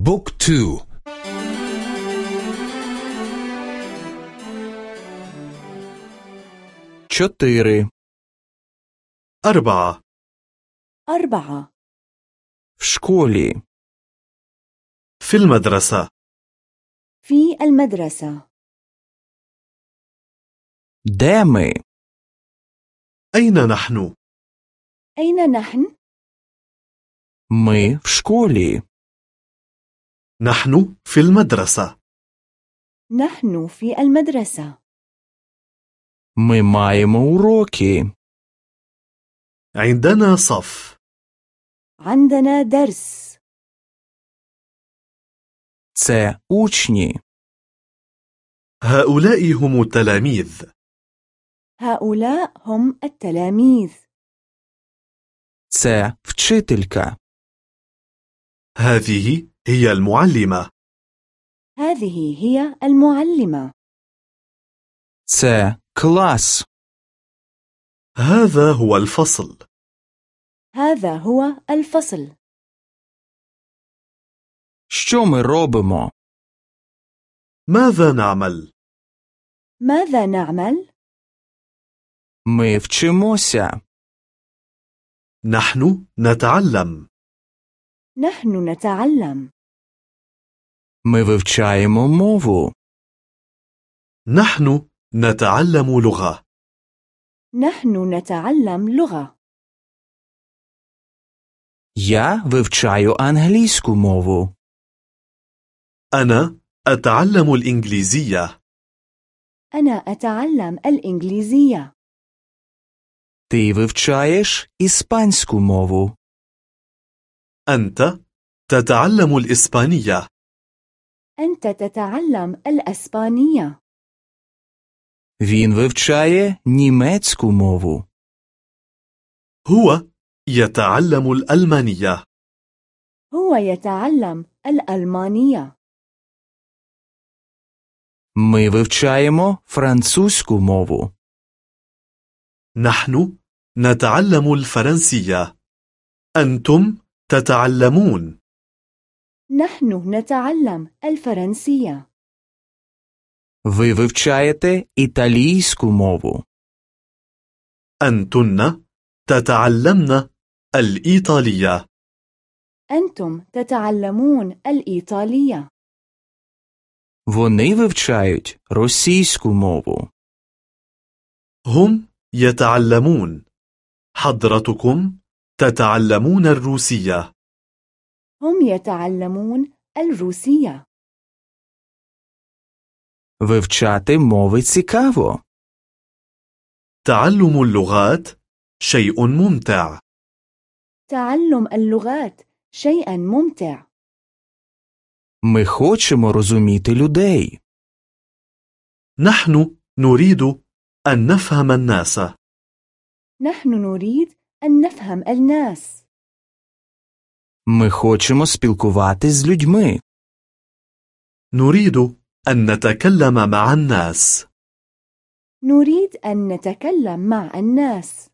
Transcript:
بوك تو чотири, أربعة أربعة в школі, في المدرسة في المدرسة де ми? أين نحن؟ أين نحن؟ Ми в школі. نحن في المدرسة نحن في المدرسة Ми маємо уроки. عندنا صف عندنا درس Це учні. هؤلاء هم التلاميذ هؤلاء هم التلاميذ Це вчителька. هذه هي المعلمة هذه هي المعلمة Це клас. هذا هو الفصل هذا هو الفصل Що ми робимо? ماذا نعمل؟ ماذا نعمل؟ Ми вчимося. نحن نتعلم نحن نتعلم Ми вивчаємо мову. نحن نتعلم لغة نحن نتعلم لغة Я вивчаю англійську мову. أنا أتعلم الإنجليزية أنا أتعلم الإنجليزية Ти вивчаєш іспанську мову. أنت تتعلم الإسبانية أنت تتعلم الأسبانية Він вивчає німецьку мову. هو يتعلم الألمانية هو يتعلم الألمانية Ми вивчаємо французьку мову. نحن نتعلم الفرنسية أنتم تتعلمون نحن نتعلم الفرنسية Ви вивчаєте італійську мову. أنتن تتعلمن الإيطالية أنتم تتعلمون الإيطالية Вони вивчають російську мову. هم يتعلمون حضرتكم تتعلمون الروسية هم يتعلمون الروسية Вивчати мови цікаво. تعلم اللغات شيء ممتع تعلم اللغات شيئا ممتع Ми хочемо розуміти людей. نحن نريد أن نفهم الناس نحن نريد أن نفهم الناس Ми хочемо спілкуватись з людьми. نريد أن نتكلم مع الناس نريد أن نتكلم مع الناس